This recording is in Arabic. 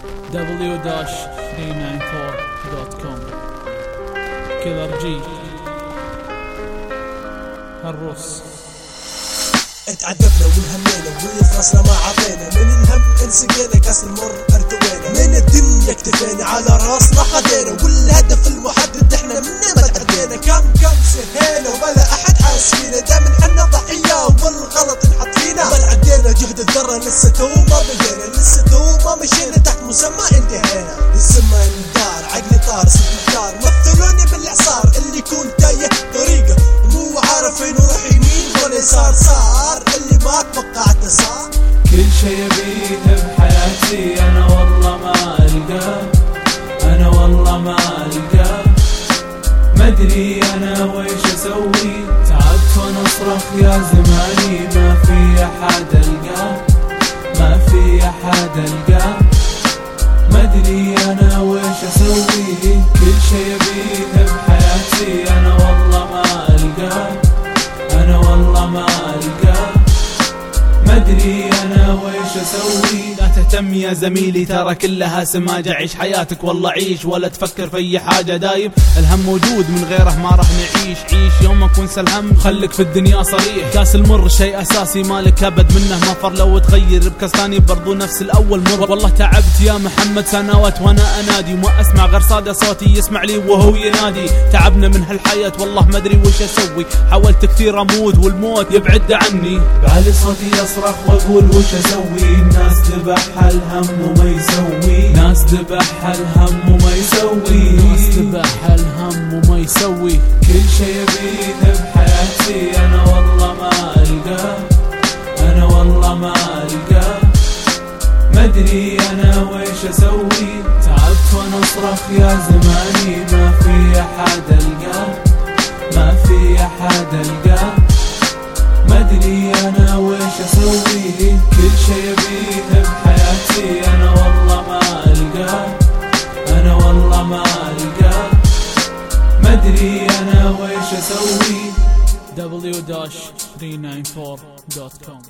w-394.com كيلر جي الروس اتعذبنا والهمينا والفرسنا ما عطينا من الهم انسقينا كاس المر ارتوينا. من الدنيا اكتفينا على راسنا خدينا والهدف المحدد إحنا منه ما تعدينا كم كم سهينا ولا أحد حاس فينا دائما حنا ضحية والغلط انحط فينا ما عدينا جهد الذرة لسه تو ما بدينا لسه تو ما مشينا. تحت مسمى انتهينا. السما دار عقلي طار صرت محتار مثلوني بالإعصار اللي يكون تايه طريقة. مو عارف وين يروح يمين ولا يسار. صار اللي ما توقعته صار كل شي ابيه بحياتي أنا والله ما القاه أنا والله ما القاه مدري أنا ويش أسوي. تعبت وأنا أصرخ يا زماني. ما في أحد القاه ما في أحد القاه مدري أنا ويش أسوي؟ كل شي ابيه أنا ويش أسوي؟ لا تهتم يا زميلي ترى كلها سماج. عيش حياتك والله عيش ولا تفكر في أي حاجة دايم. الهم موجود من غيره ما راح نعيش. عيش يومك وانسى الهم خليك في الدنيا صريح. كاس المر شيء أساسي مالك أبد منه. ما فر لو تغير بكاس ثاني برضو نفس الأول مر. والله تعبت يا محمد سنوات وأنا أنادي. وما أسمع غير صادى صوتي يسمع لي وهو ينادي. تعبنا من هالحياة والله ما أدري وش أسوي. حاولت كثير أموت والموت يبعد عني. بعلي صوتي أصرخ وأقول وش أسوي؟ الناس ذبحها الهم وما يسوي. ناس ذبحها الهم وما يسوي. ناس تبح الهم وما يسوي. كل شي ابيه بحياتي أنا والله ما القاه أنا والله ما القاه مدري أنا ويش أسوي. تعبت وأنا أصرخ يا زماني. ما في أحد القاه ما في أحد القاه مدري أنا ويش أسوي كل شي ابيه بحياتي. أنا والله ما القاه أنا والله ما القاه مدري أنا ويش أسوي. w-394.com